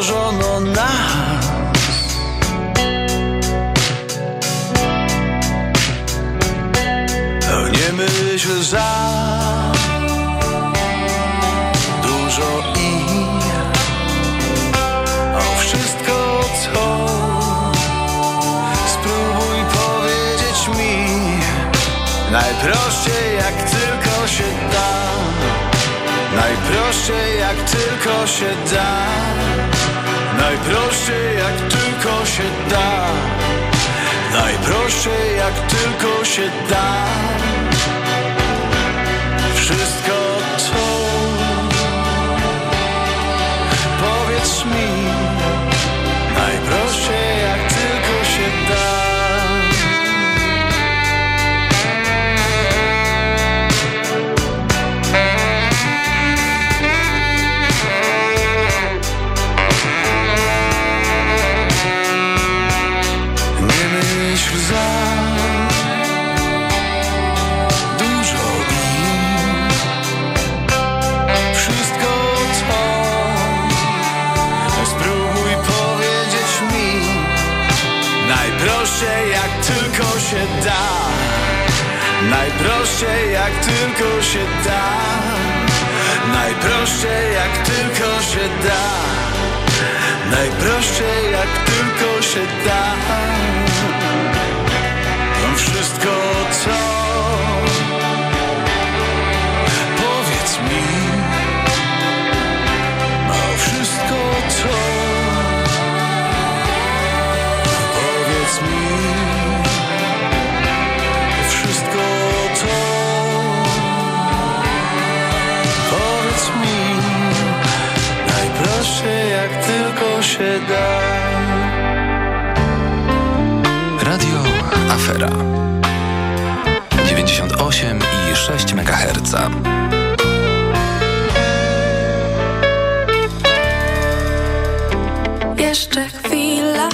stworzono nas. Nie myśl za dużo i o wszystko, co spróbuj powiedzieć mi najprościej, jak tylko się da. Najprościej jak tylko się da Najprościej jak tylko się da. Najprościej jak tylko się da. Wszyscy Najprościej jak tylko się da. Najprościej jak tylko się da. Najprościej jak tylko się da. Mam wszystko co się da. Radio Afera 98 i MHz. Jeszcze chwila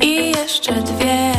i jeszcze dwie.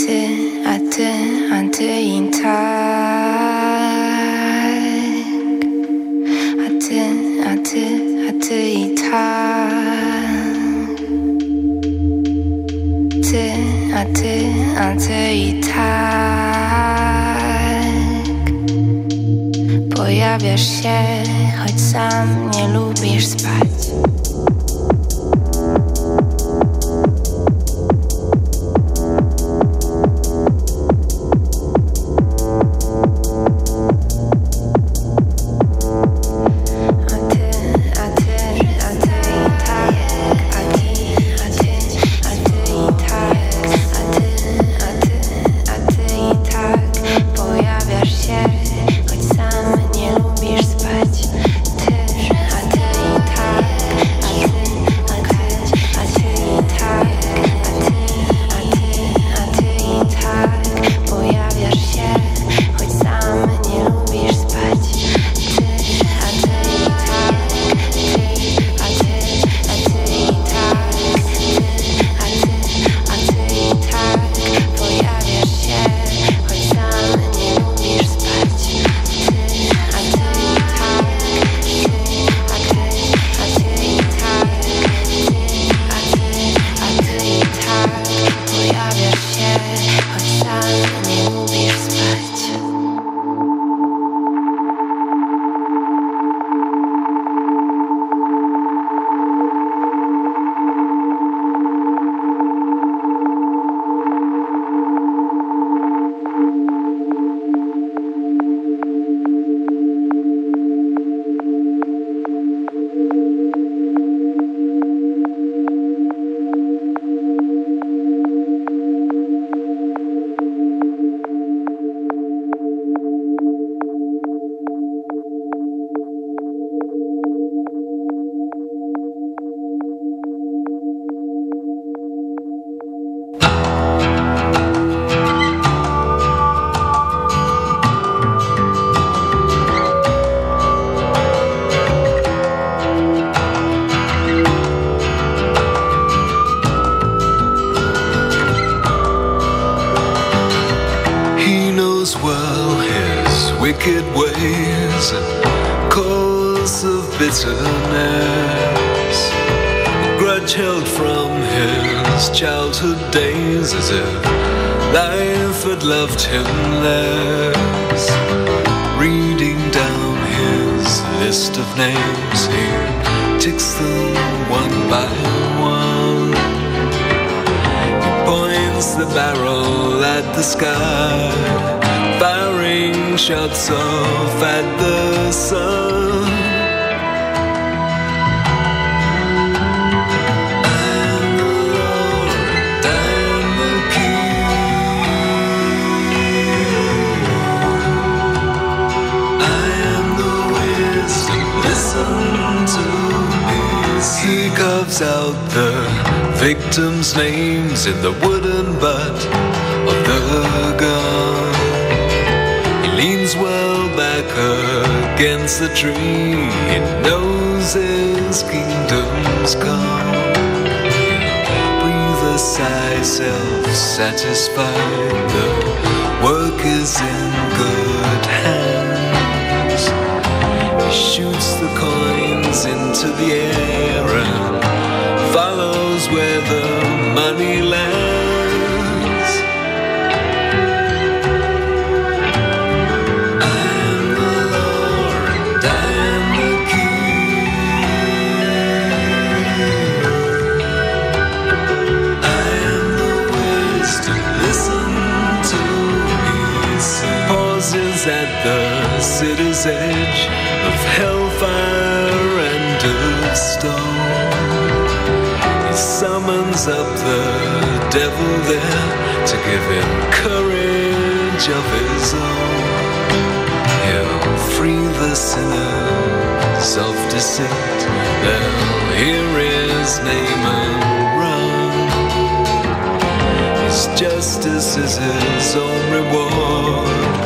Ty, a ty, a ty i tak. A ty, a ty, a ty i tak. Ty, a ty, a ty i tak. Pojawiasz się, choć sam nie lubisz spać. into the air. raise up the devil there to give him courage of his own. He'll free the sinners of deceit. They'll hear his name and run. His justice is his own reward,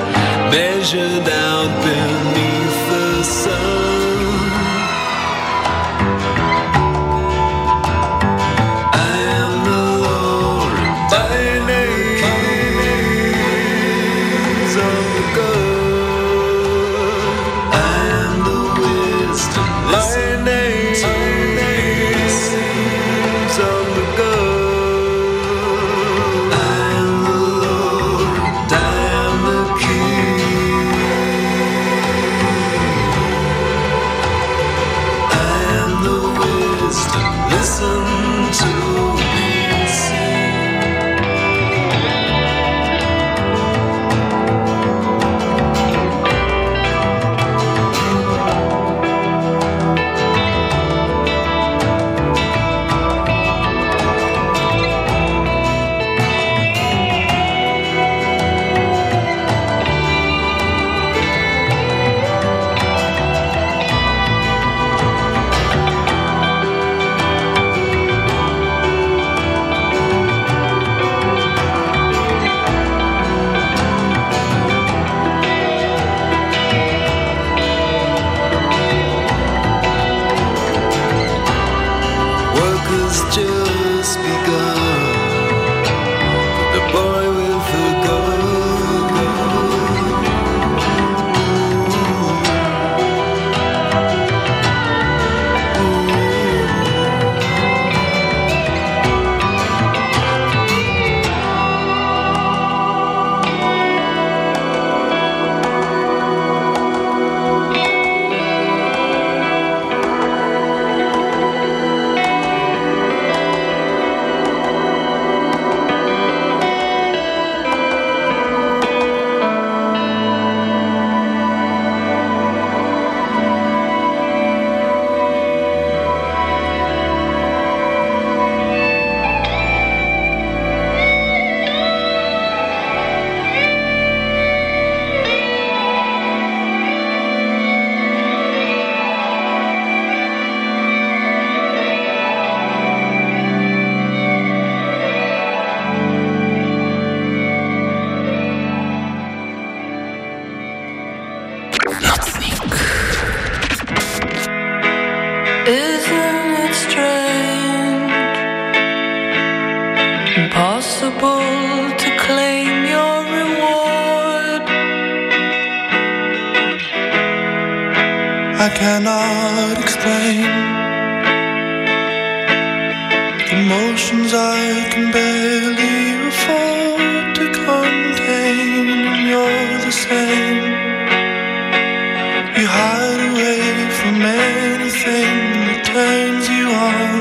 measured out beneath the sun. I cannot explain. Emotions I can barely afford to contain. You're the same. You hide away from anything that turns you on.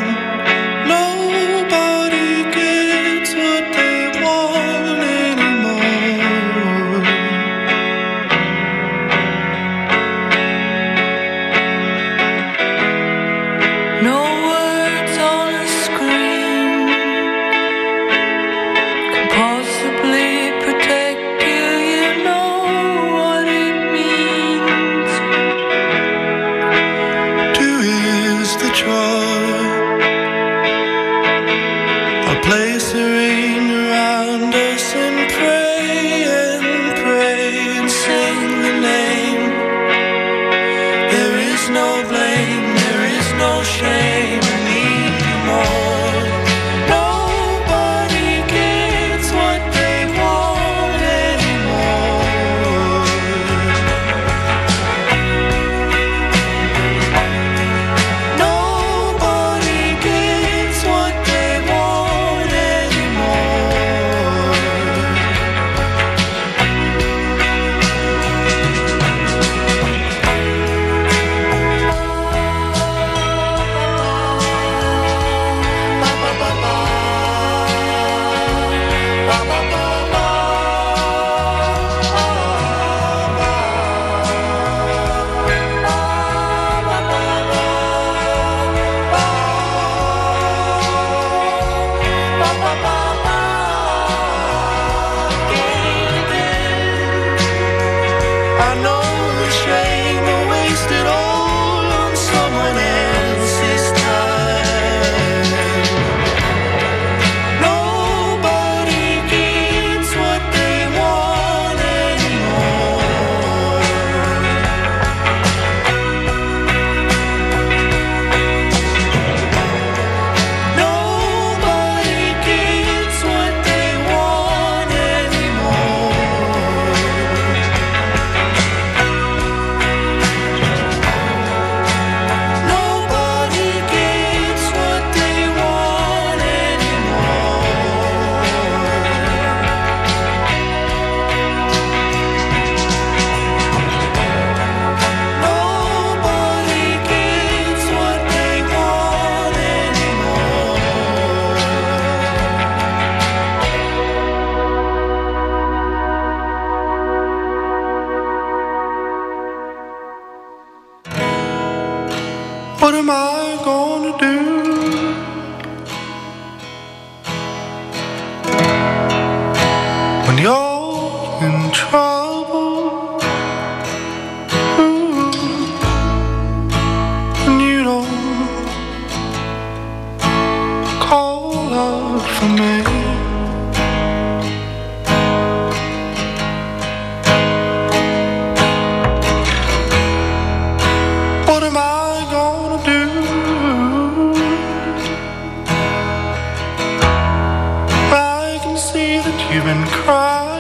cry.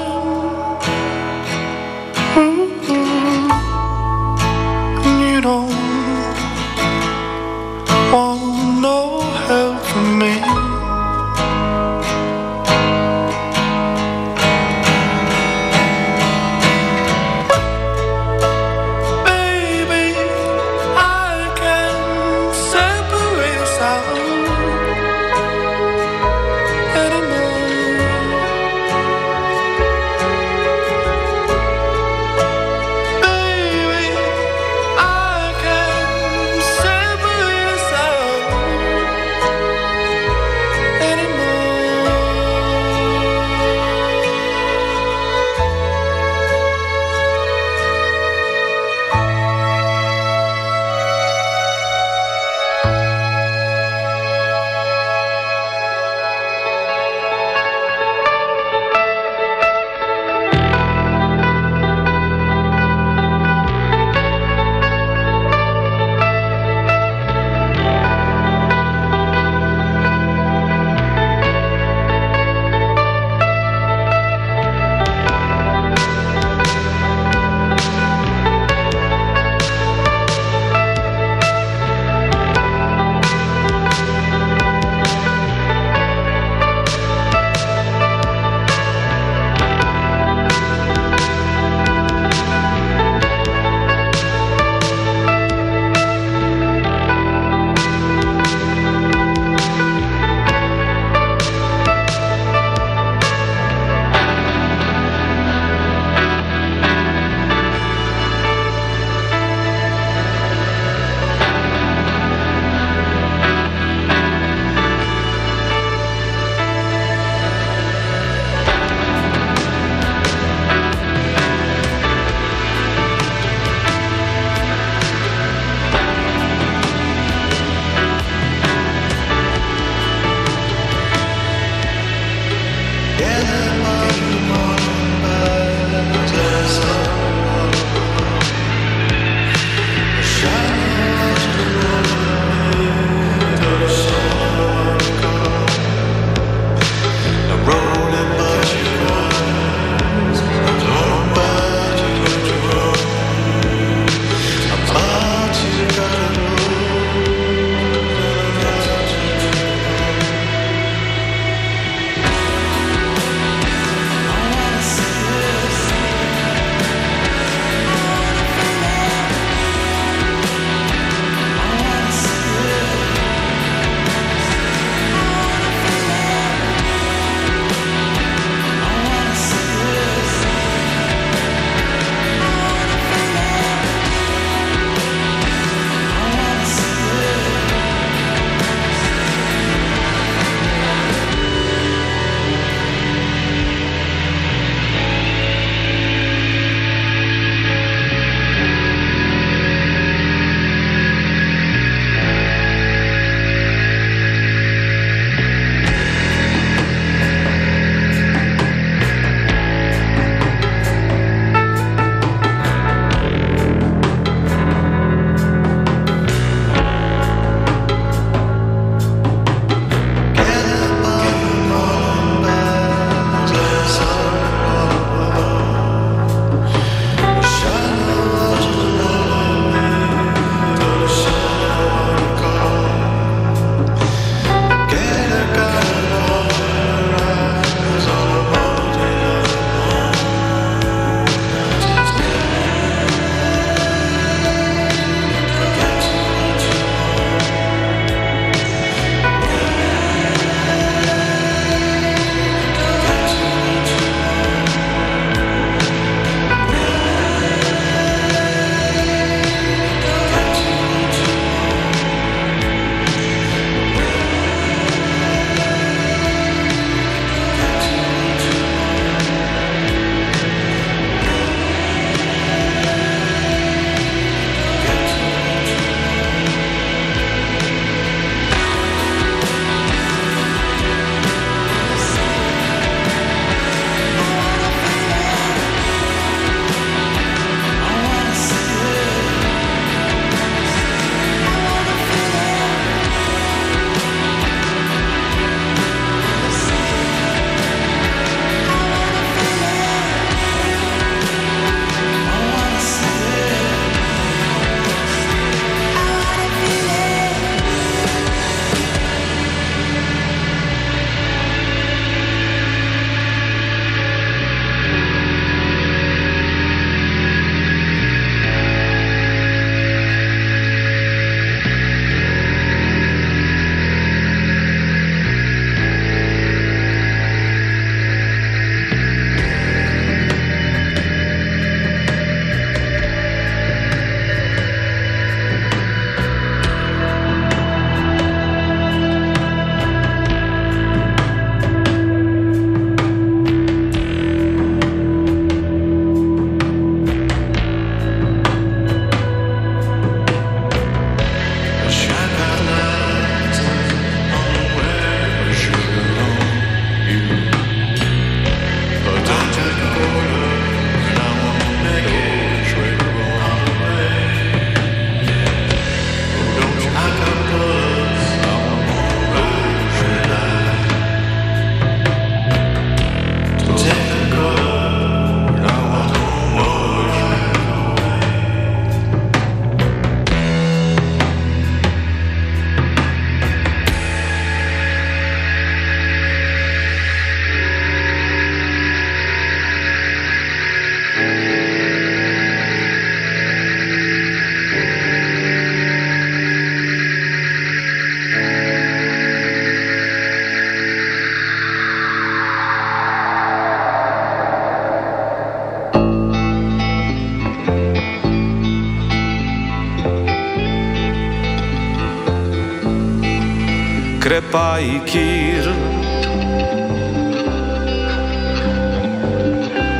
Kir.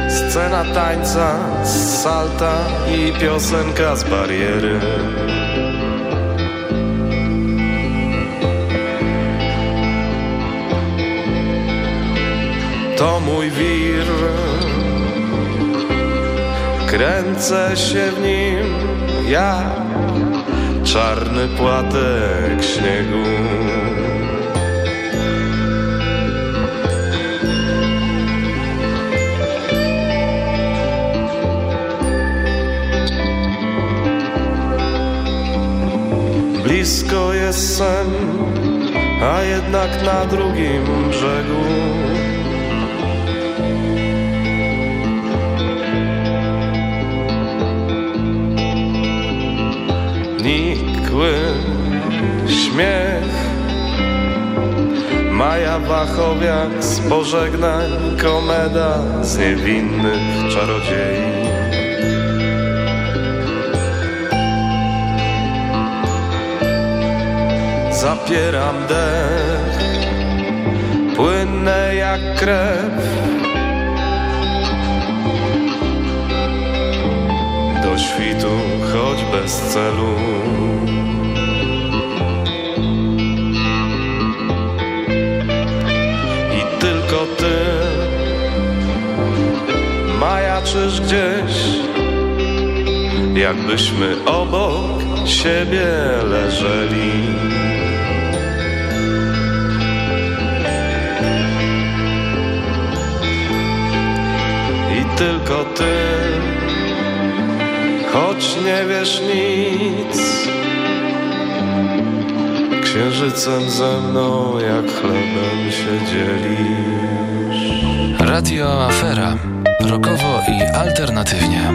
Scena tańca, salta i piosenka z bariery. To mój wir, kręcę się w nim ja czarny płatek śniegu. Blisko jest sen, a jednak na drugim brzegu. Nikły śmiech Maja Wachowiak z pożegnań Komeda z niewinnych czarodziei Zapieram dech Płynne jak krew. Do świtu choć bez celu. I tylko ty Majaczysz gdzieś Jakbyśmy obok siebie leżeli tylko ty Choć nie wiesz nic Księżycem ze mną jak chlebem się dzielisz Radio Afera. Rokowo i alternatywnie.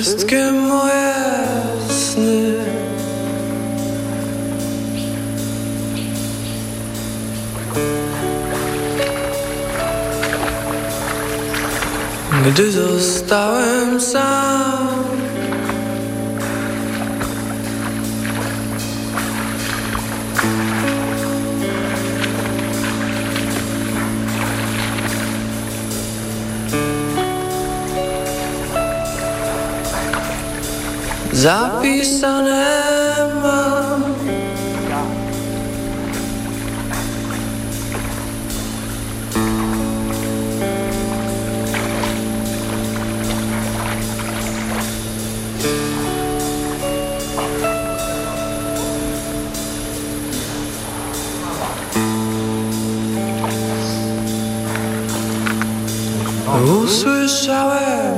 Wszystkie moje sny. Gdy zostałem sam Zapisane mam. Usłyszałem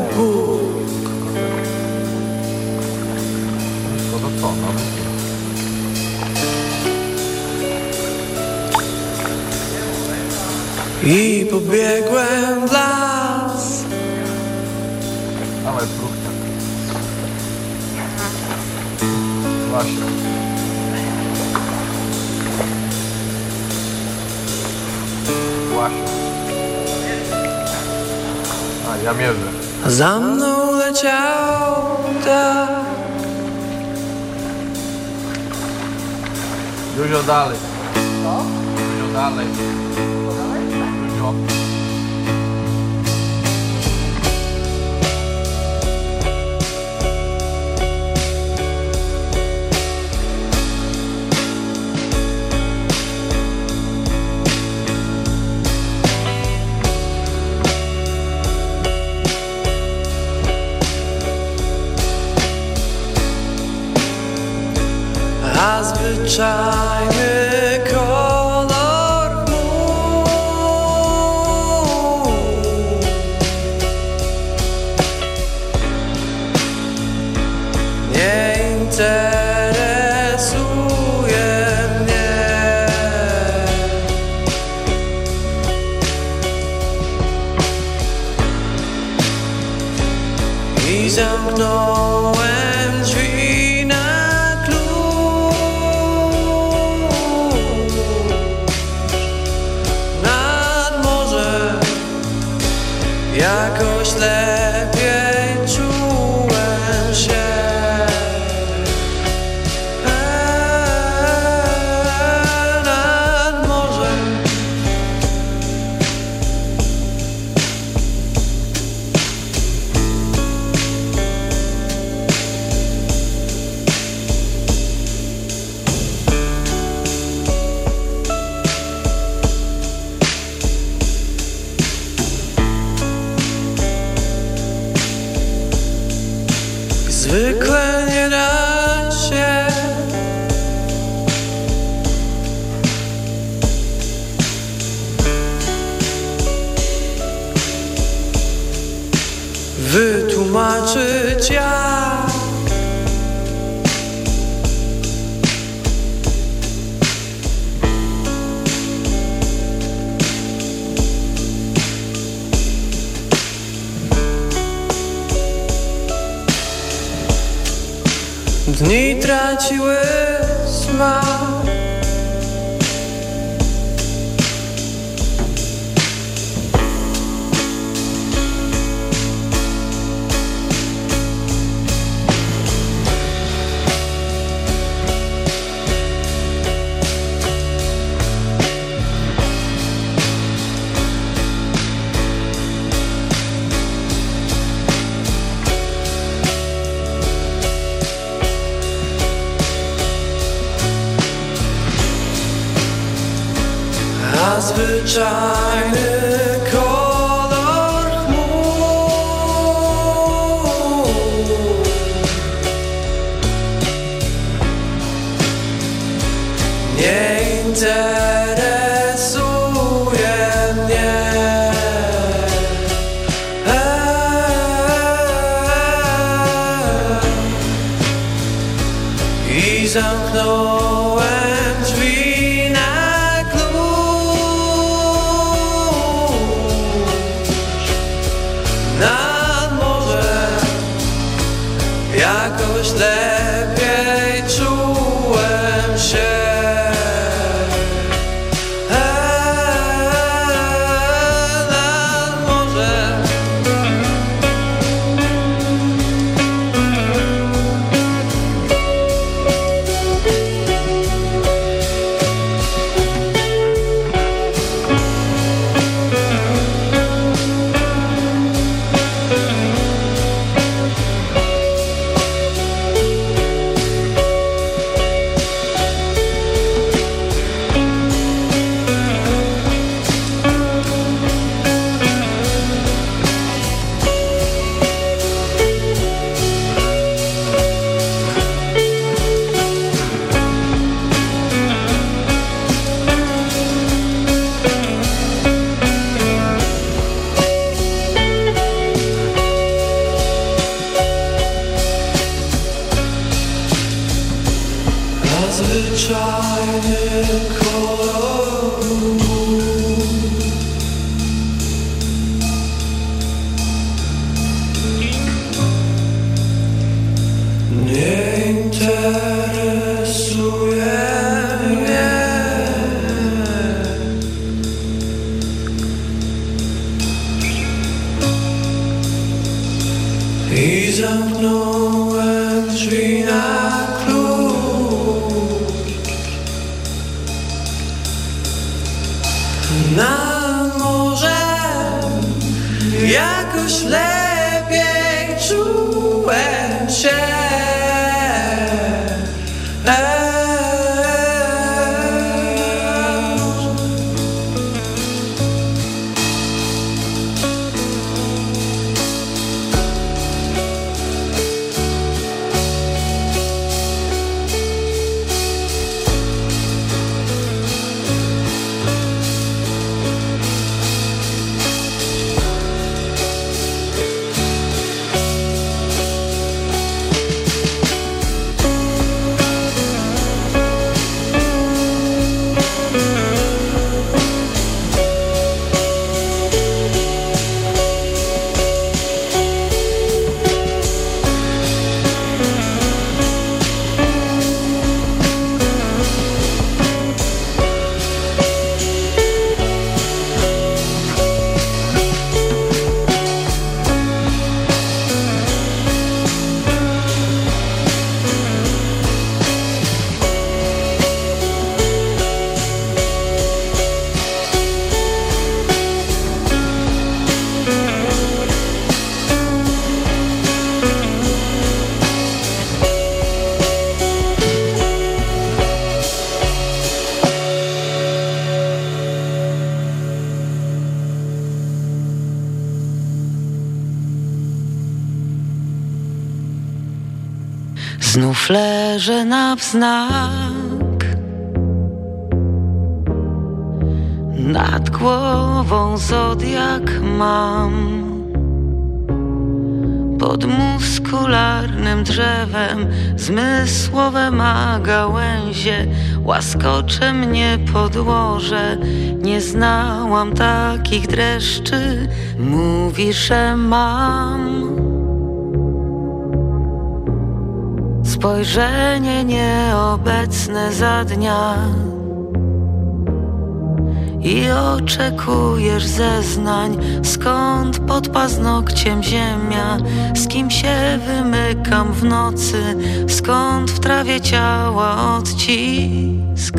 i pobiegłem w las próbkę. Właśnie. Właśnie. A, ja mierzę. Za mną leciał tak Dużo dalej. Co? Dużo dalej. A zwyczajny kolor left. Leżę na wznak. Nad głową zodiak mam. Pod muskularnym drzewem Zmysłowe ma gałęzie Łaskocze mnie podłoże. Nie znałam takich dreszczy. Mówi, że mam Spojrzenie nieobecne za dnia. I oczekujesz zeznań Skąd pod paznokciem ziemia? Z kim się wymykam w nocy? Skąd w trawie ciała odcisk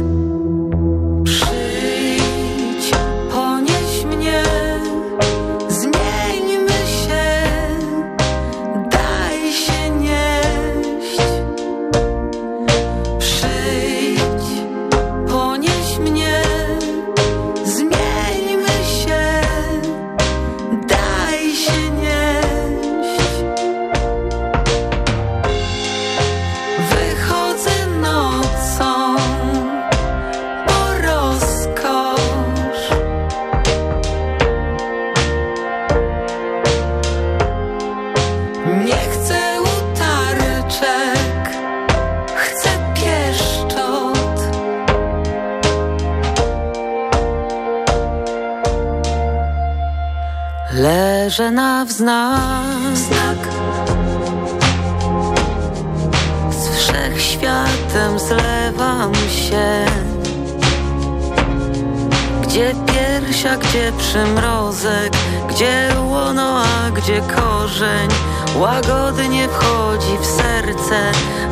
przymrozek Gdzie łono, a gdzie korzeń Łagodnie wchodzi w serce.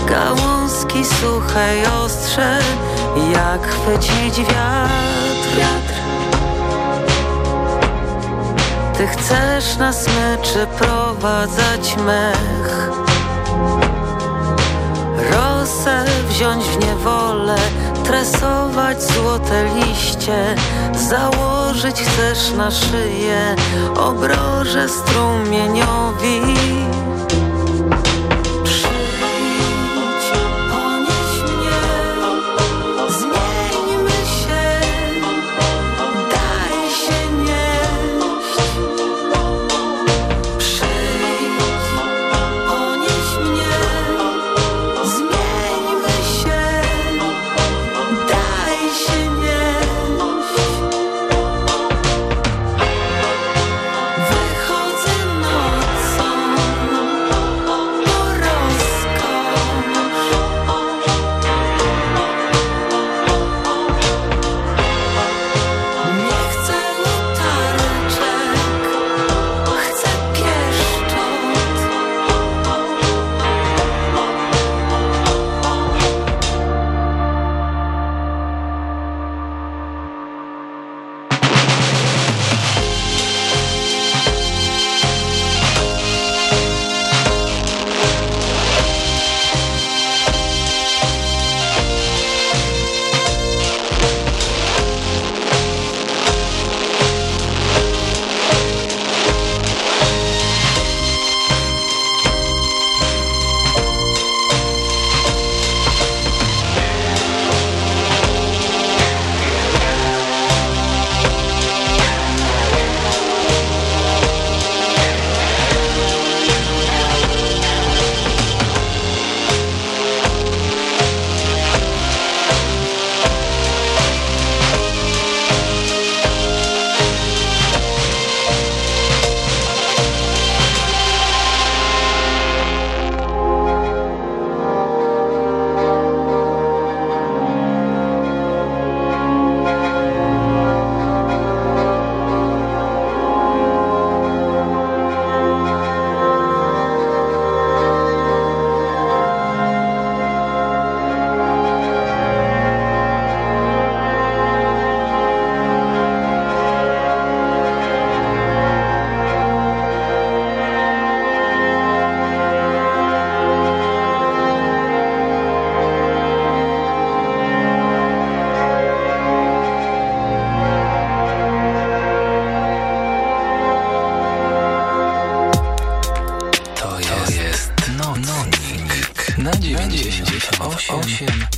Gałązki suche i ostrze Jak chwycić wiatr, wiatr. Ty chcesz na smyczy prowadzać mech. Rosę wziąć w niewolę Tresować złote liście Założyć chcesz na szyję Obroże strumieniowi ocean.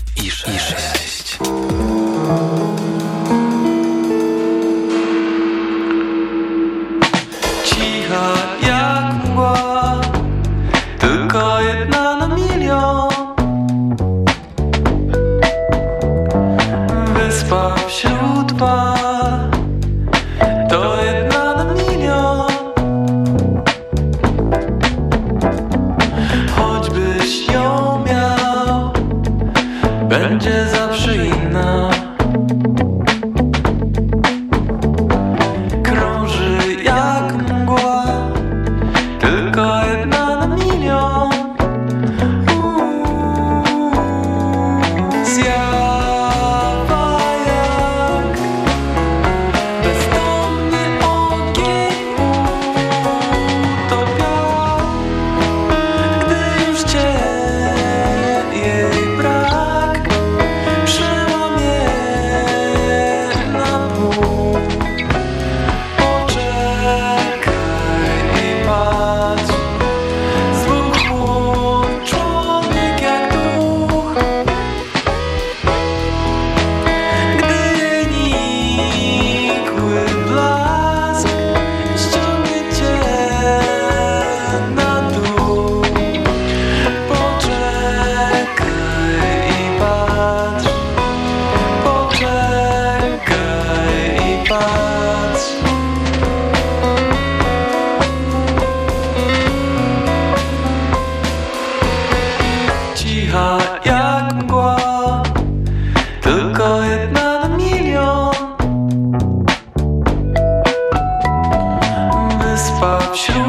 pop Should